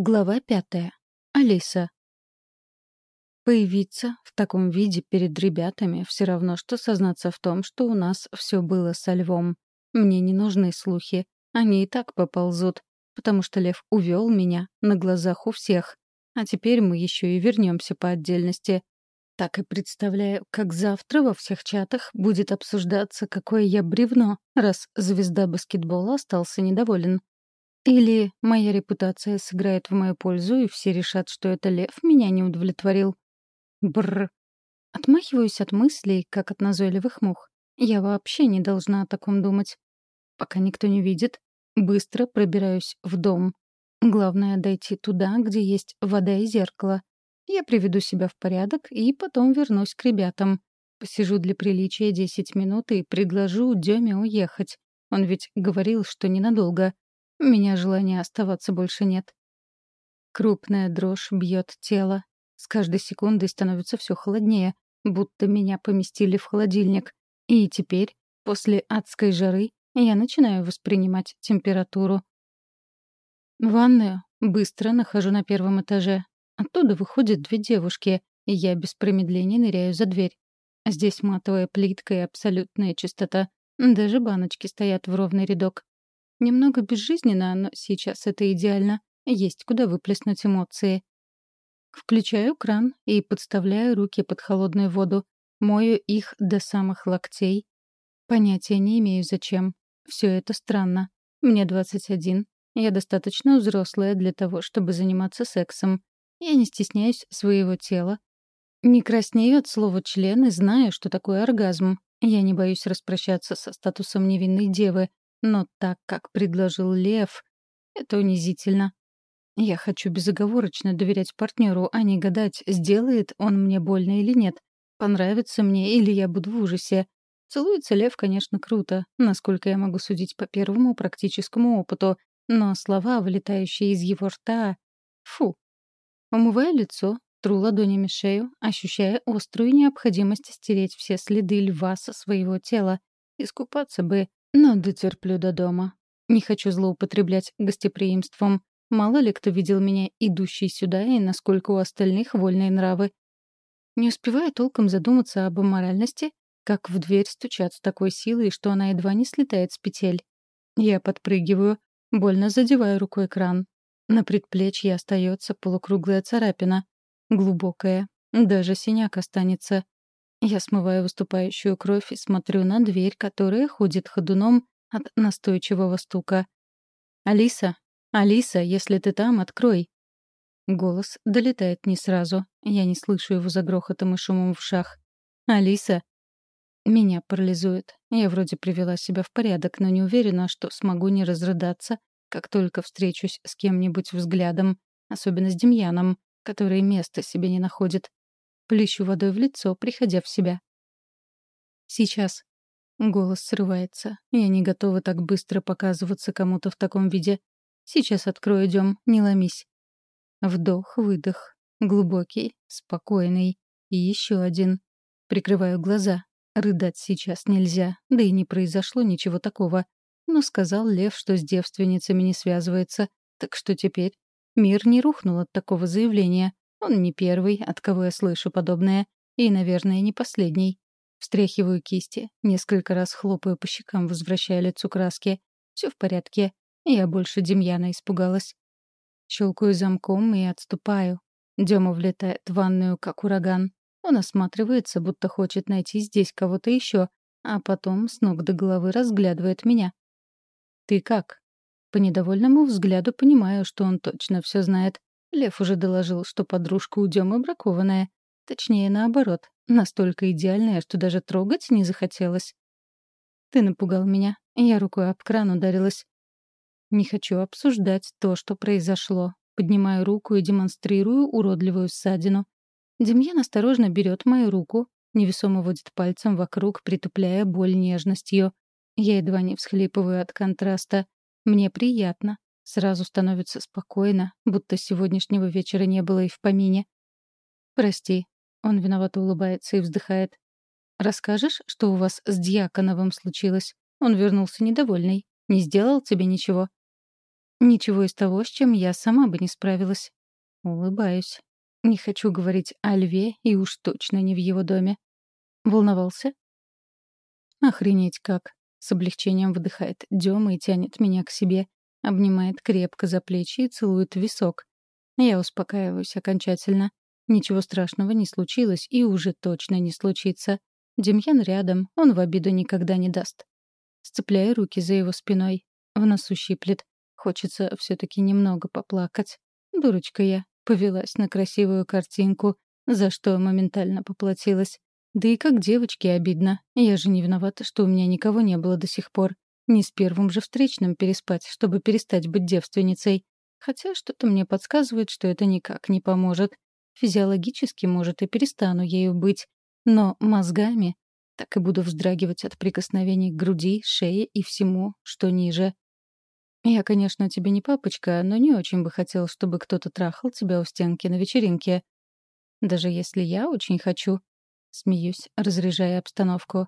Глава пятая. Алиса. Появиться в таком виде перед ребятами все равно, что сознаться в том, что у нас все было со львом. Мне не нужны слухи. Они и так поползут, потому что лев увел меня на глазах у всех. А теперь мы еще и вернемся по отдельности. Так и представляю, как завтра во всех чатах будет обсуждаться, какое я бревно, раз звезда баскетбола остался недоволен. Или моя репутация сыграет в мою пользу, и все решат, что это лев меня не удовлетворил. Бррр. Отмахиваюсь от мыслей, как от назойливых мух. Я вообще не должна о таком думать. Пока никто не видит, быстро пробираюсь в дом. Главное — дойти туда, где есть вода и зеркало. Я приведу себя в порядок и потом вернусь к ребятам. Посижу для приличия десять минут и предложу Деме уехать. Он ведь говорил, что ненадолго. У меня желания оставаться больше нет. Крупная дрожь бьет тело. С каждой секундой становится все холоднее, будто меня поместили в холодильник. И теперь, после адской жары, я начинаю воспринимать температуру. Ванную быстро нахожу на первом этаже. Оттуда выходят две девушки, и я без промедления ныряю за дверь. Здесь матовая плитка и абсолютная чистота. Даже баночки стоят в ровный рядок. Немного безжизненно, но сейчас это идеально. Есть куда выплеснуть эмоции. Включаю кран и подставляю руки под холодную воду. Мою их до самых локтей. Понятия не имею, зачем. Все это странно. Мне 21. Я достаточно взрослая для того, чтобы заниматься сексом. Я не стесняюсь своего тела. Не краснею от слова «член» и знаю, что такое оргазм. Я не боюсь распрощаться со статусом невинной девы, но так, как предложил Лев, это унизительно. Я хочу безоговорочно доверять партнеру, а не гадать, сделает он мне больно или нет, понравится мне или я буду в ужасе. Целуется Лев, конечно, круто, насколько я могу судить по первому практическому опыту, но слова, вылетающие из его рта... Фу. Умываю лицо, тру ладонями шею, ощущая острую необходимость стереть все следы льва со своего тела. Искупаться бы, но дотерплю до дома. Не хочу злоупотреблять гостеприимством. Мало ли кто видел меня идущей сюда и насколько у остальных вольные нравы. Не успеваю толком задуматься об аморальности, как в дверь стучат с такой силой, что она едва не слетает с петель. Я подпрыгиваю, больно задеваю рукой кран. На предплечье остается полукруглая царапина. Глубокая. Даже синяк останется. Я смываю выступающую кровь и смотрю на дверь, которая ходит ходуном от настойчивого стука. «Алиса! Алиса, если ты там, открой!» Голос долетает не сразу. Я не слышу его за грохотом и шумом в ушах. «Алиса!» Меня парализует. Я вроде привела себя в порядок, но не уверена, что смогу не разрыдаться, как только встречусь с кем-нибудь взглядом, особенно с Демьяном, который места себе не находит. Плещу водой в лицо, приходя в себя. «Сейчас». Голос срывается. Я не готова так быстро показываться кому-то в таком виде. «Сейчас открою, идем, не ломись». Вдох-выдох. Глубокий, спокойный. И еще один. Прикрываю глаза. Рыдать сейчас нельзя, да и не произошло ничего такого. Но сказал Лев, что с девственницами не связывается. Так что теперь? Мир не рухнул от такого заявления. Он не первый, от кого я слышу подобное, и, наверное, не последний. Встряхиваю кисти, несколько раз хлопаю по щекам, возвращая лицу краски. Все в порядке. Я больше Демьяна испугалась. Щелкаю замком и отступаю. Дема влетает в ванную, как ураган. Он осматривается, будто хочет найти здесь кого-то еще, а потом с ног до головы разглядывает меня. «Ты как?» По недовольному взгляду понимаю, что он точно все знает. Лев уже доложил, что подружка у Демы бракованная. Точнее, наоборот, настолько идеальная, что даже трогать не захотелось. Ты напугал меня. Я рукой об кран ударилась. Не хочу обсуждать то, что произошло. Поднимаю руку и демонстрирую уродливую ссадину. Демьян осторожно берет мою руку, невесомо водит пальцем вокруг, притупляя боль нежностью. Я едва не всхлипываю от контраста. Мне приятно. Сразу становится спокойно, будто сегодняшнего вечера не было и в помине. «Прости». Он виновато улыбается и вздыхает. «Расскажешь, что у вас с Дьяконовым случилось? Он вернулся недовольный. Не сделал тебе ничего?» Ничего из того, с чем я сама бы не справилась. Улыбаюсь. Не хочу говорить о льве и уж точно не в его доме. Волновался? Охренеть как. С облегчением выдыхает Дема и тянет меня к себе, обнимает крепко за плечи и целует висок. Я успокаиваюсь окончательно. Ничего страшного не случилось и уже точно не случится. Демьян рядом, он в обиду никогда не даст. Сцепляю руки за его спиной. В носу щиплет. Хочется все таки немного поплакать. Дурочка я. Повелась на красивую картинку, за что моментально поплатилась. Да и как девочке обидно. Я же не виновата, что у меня никого не было до сих пор. Не с первым же встречным переспать, чтобы перестать быть девственницей. Хотя что-то мне подсказывает, что это никак не поможет. Физиологически, может, и перестану ею быть. Но мозгами так и буду вздрагивать от прикосновений к груди, шее и всему, что ниже. Я, конечно, тебе не папочка, но не очень бы хотел, чтобы кто-то трахал тебя у стенки на вечеринке. Даже если я очень хочу. Смеюсь, разряжая обстановку.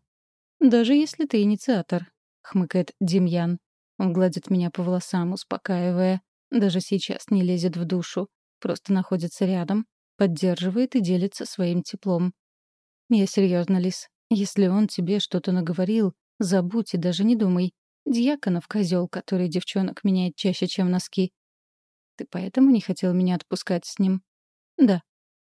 Даже если ты инициатор, хмыкает Демьян. Он гладит меня по волосам, успокаивая. Даже сейчас не лезет в душу. Просто находится рядом, поддерживает и делится своим теплом. Я серьезно, Лис. Если он тебе что-то наговорил, забудь и даже не думай. Дьяконов козел, который девчонок меняет чаще, чем носки. Ты поэтому не хотел меня отпускать с ним? Да.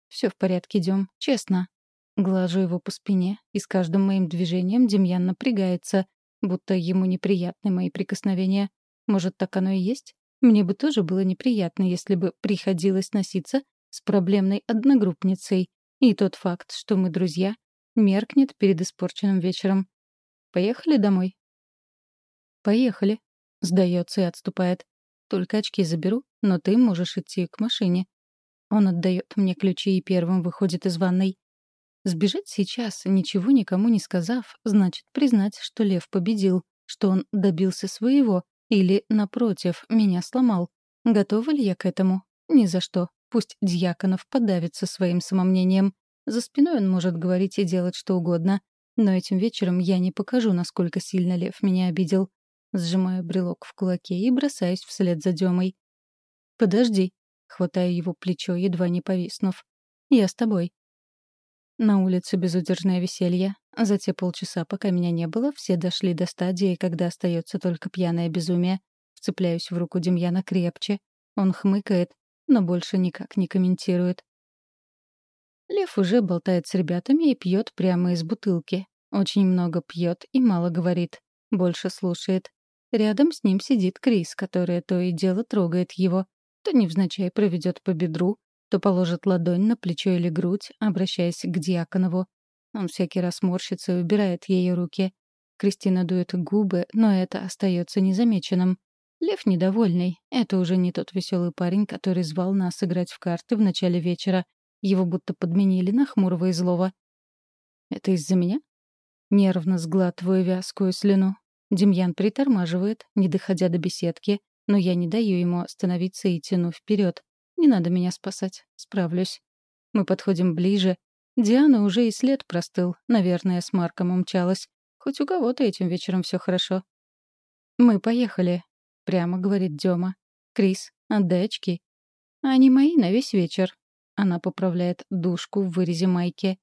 Все в порядке, идем, честно. Глажу его по спине, и с каждым моим движением Демьян напрягается, будто ему неприятны мои прикосновения. Может, так оно и есть? Мне бы тоже было неприятно, если бы приходилось носиться с проблемной одногруппницей. И тот факт, что мы друзья, меркнет перед испорченным вечером. Поехали домой? Поехали. Сдается и отступает. Только очки заберу, но ты можешь идти к машине. Он отдает мне ключи и первым выходит из ванной. Сбежать сейчас, ничего никому не сказав, значит признать, что Лев победил, что он добился своего, или, напротив, меня сломал. Готова ли я к этому? Ни за что. Пусть Дьяконов подавится своим самомнением. За спиной он может говорить и делать что угодно. Но этим вечером я не покажу, насколько сильно Лев меня обидел. Сжимаю брелок в кулаке и бросаюсь вслед за Демой. «Подожди», — хватаю его плечо, едва не повиснув. «Я с тобой». На улице безудержное веселье. За те полчаса, пока меня не было, все дошли до стадии, когда остается только пьяное безумие. Вцепляюсь в руку Демьяна крепче. Он хмыкает, но больше никак не комментирует. Лев уже болтает с ребятами и пьет прямо из бутылки. Очень много пьет и мало говорит. Больше слушает. Рядом с ним сидит Крис, которая то и дело трогает его. То невзначай проведет по бедру, то положит ладонь на плечо или грудь, обращаясь к Дьяконову. Он всякий раз морщится и убирает ее руки. Кристина дует губы, но это остается незамеченным. Лев недовольный. Это уже не тот веселый парень, который звал нас играть в карты в начале вечера. Его будто подменили на хмурого и злого. «Это из-за меня?» Нервно сглатываю вязкую слюну. Демьян притормаживает, не доходя до беседки, но я не даю ему остановиться и тяну вперед. Не надо меня спасать. Справлюсь. Мы подходим ближе. Диана уже и след простыл. Наверное, с Марком умчалась. Хоть у кого-то этим вечером все хорошо. «Мы поехали», — прямо говорит Дема. «Крис, отдай очки». «Они мои на весь вечер». Она поправляет душку в вырезе майки.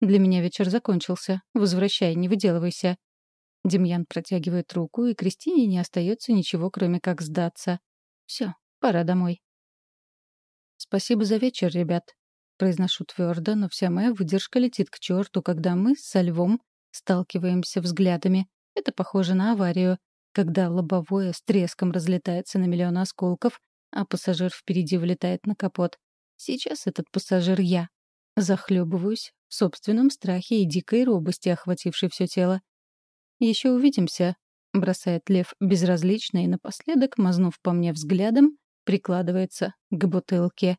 «Для меня вечер закончился. Возвращай, не выделывайся». Демьян протягивает руку, и Кристине не остается ничего, кроме как сдаться. Все, пора домой. «Спасибо за вечер, ребят», — произношу твердо, но вся моя выдержка летит к черту, когда мы со львом сталкиваемся взглядами. Это похоже на аварию, когда лобовое с треском разлетается на миллион осколков, а пассажир впереди вылетает на капот. Сейчас этот пассажир я. Захлебываюсь в собственном страхе и дикой робости, охватившей все тело. «Еще увидимся», — бросает Лев безразлично и напоследок, мазнув по мне взглядом, прикладывается к бутылке.